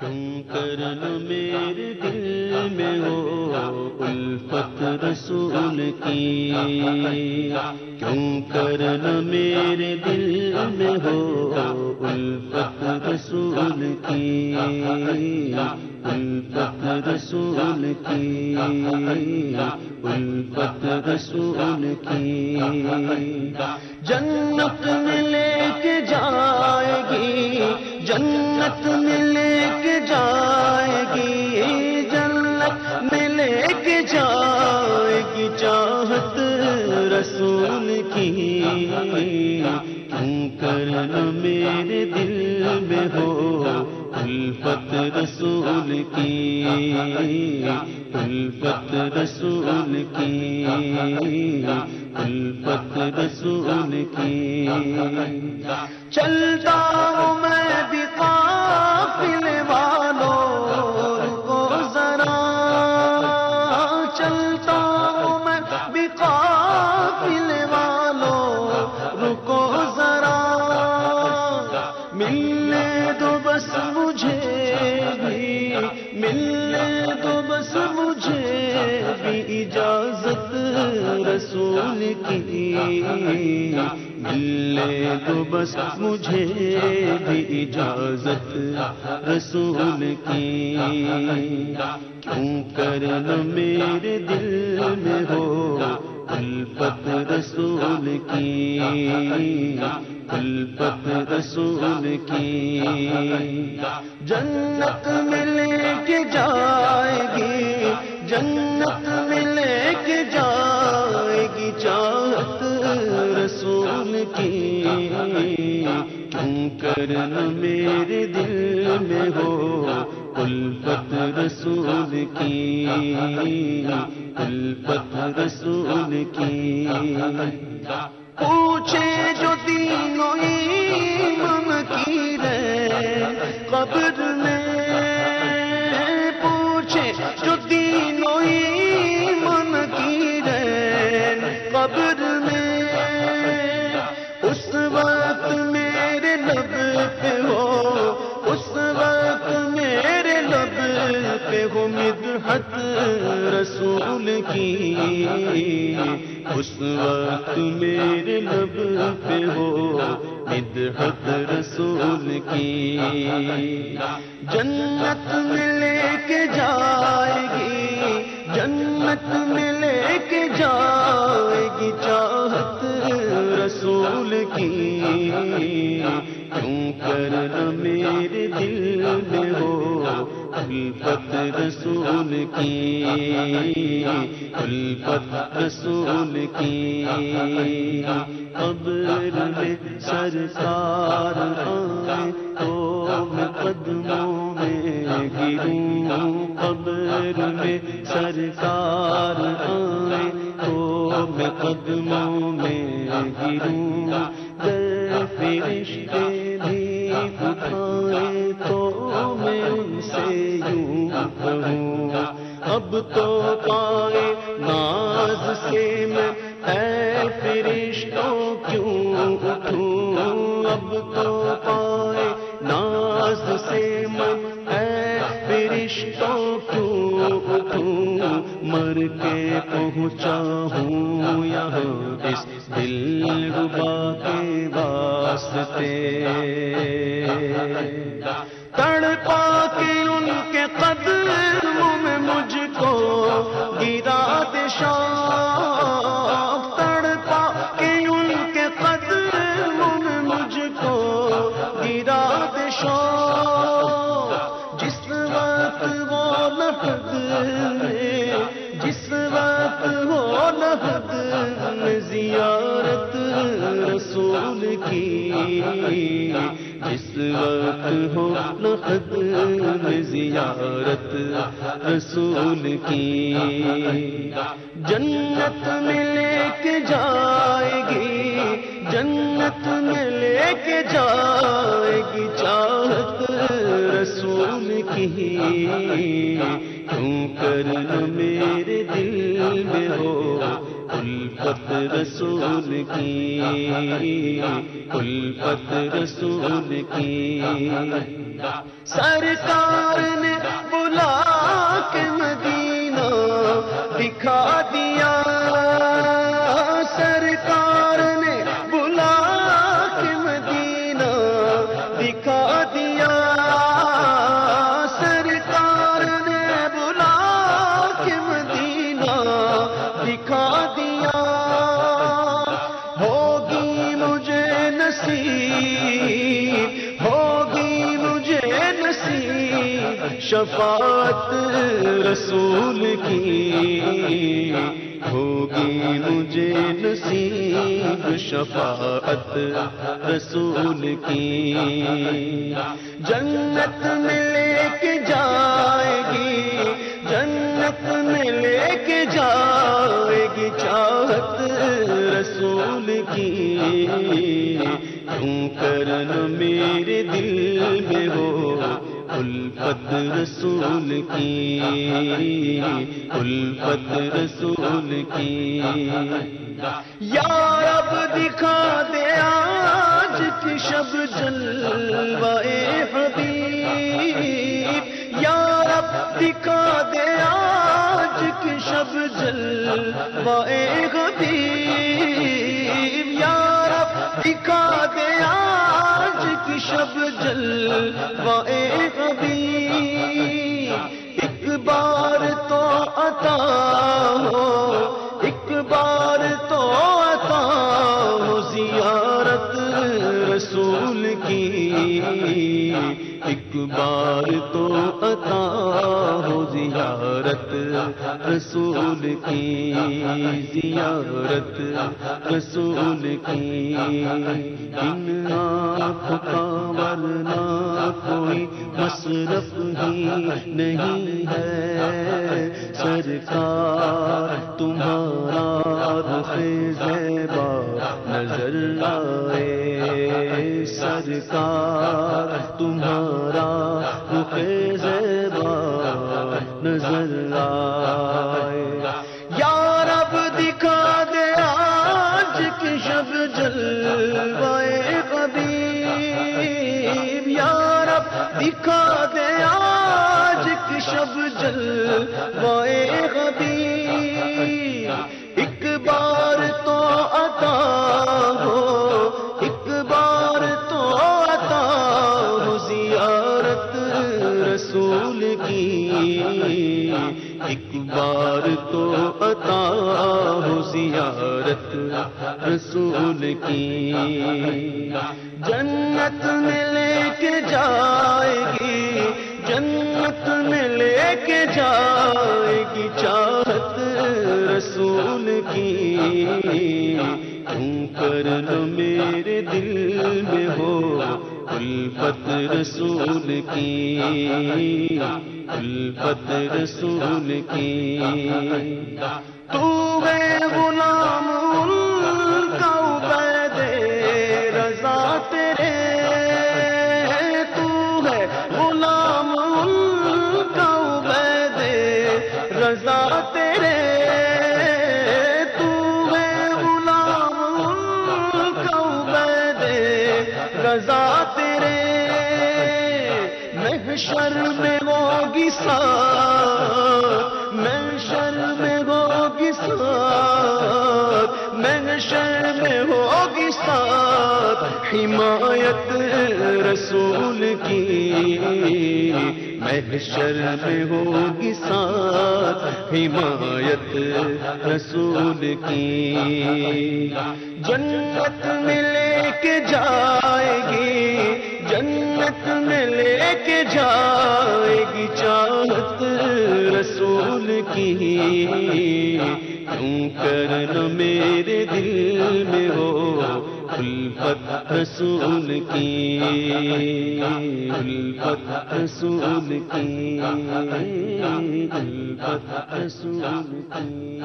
کیوں کرن میرے دل میں ہو، الفت رسول کی۔ کیوں کرن میرے دل میں ہو، الفت رسول کی۔ الفت رسول کی، الفت رسول کی۔ جنت میں لے کے جائے گی جنت میں لے کے جائے گی، جنت میں لے کے جائے گی چاہت رسول کی۔ کرنا میرے دل میں ہو، الفت رسول کی۔ الفت رسول کی۔ الفت رسول کی۔ چلتا ہوں میں بھی رسول کی بس مجھے بھی اجازت رسول کی۔ کیوں کرنا میرے دل میں ہو الفت رسول کی؟ الفت رسول کی۔ جنت میں لے کے جائے کیوں کرنا میرے دل میں ہو الفت رسول کی، الفت رسول کی۔ پوچھے جو تینوں ایمان کی رے قبر میں اس وقت میرے لب پہ ہو مدحت رسول کی۔ جنت میں لے کے جائے گی، جنت میں لے کے جائے گی چاہت رسول کی۔ کیوں کرنا میرے دل میں ہو الفت رسول کی، الفت رسول کی۔ قبر میں سرکار آئے تو میں قدموں میں گروں۔ قبر میں سرکار آئے تو میں قدموں میں گروں۔ فرشتے اب تو پائے ناز سے میں، اے فرشتوں کیوں اٹھوں؟ اب تو پائے ناز سے میں، اے فرشتوں کیوں اٹھوں؟ مر کے پہنچا ہوں یہاں اس دل ربا کے واسطے۔ تڑپا کے ان کے قدموں گرا دشا تڑپا کے ان کے قدموں میں مجھ کو گرا دشا جس وقت وہ لفظ میں، جس وقت وہ لفظ میں زیارت رسول کی جس وقت ہو نقد میں زیارت رسول کی۔ جنت میں لے کے جائے گی، جنت میں لے کے جائے گی چاہت رسول کی۔ کیوں کرنا میرے دل میں ہو الفت رسول کی الفت رسول کی۔ سرکار نے بلا کے مدینہ دکھا دیا۔ نصیب ہوگی مجھے نصیب شفاعت رسول کی۔ ہوگی مجھے نصیب شفاعت رسول کی۔ جنت میں لے کے جائے گی، جنت میں لے کے جائے گی چاہت رسول کی۔ کیوں کرن میرے دل میں ہو الفت رسول کی۔ الفت رسول کی۔ یا رب دکھا دے آج کی شب جلوائے حبیب۔ یا رب دکھا دے آج کی شب جلوائے حبیب۔ یا دکھا دے آج کی شب جلوائے حبیب ایک بار تو عطا ہو، ایک بار تو عطا ہو زیارت رسول کی۔ ایک بار تو عطا رسول کی زیارت، رسول کی ان آنکھ کا ورنہ کوئی مصرف ہی نہیں ہے۔ سرکار، تمہارا رخ زیبا نظر آئے سرکار، تمہارا رخ زیبا نظر آئے۔ یا رب دکھا دے آج کی شب جلوائے حبیب۔ یا رب دکھا دے آج کی شب جلوائے حبیب۔ زیارت رسول کی۔ جنت میں لے کے جائے گی، جنت میں لے کے جائے گی چاہت رسول کی۔ تم کرن میرے دل میں ہو الفت رسول کی۔ الفت رسول کی۔ تو ہے غلام کا عبید رضا تیرے تو ہے غلام کا عبید رضا تیرے تو ہے غلام کا عبید رضا تیرے محشر میں ہوگی ساتھ حمایت رسول کی۔ محشر میں ہوگی ساتھ حمایت رسول کی۔ جنت میں لے کے جائے گی، جنت میں لے کے جائے گی چاہت رسول کی۔ کیوں کرنا میرے دل میں ہو الفت رسول کی، الفت رسول کی، الفت رسول کی۔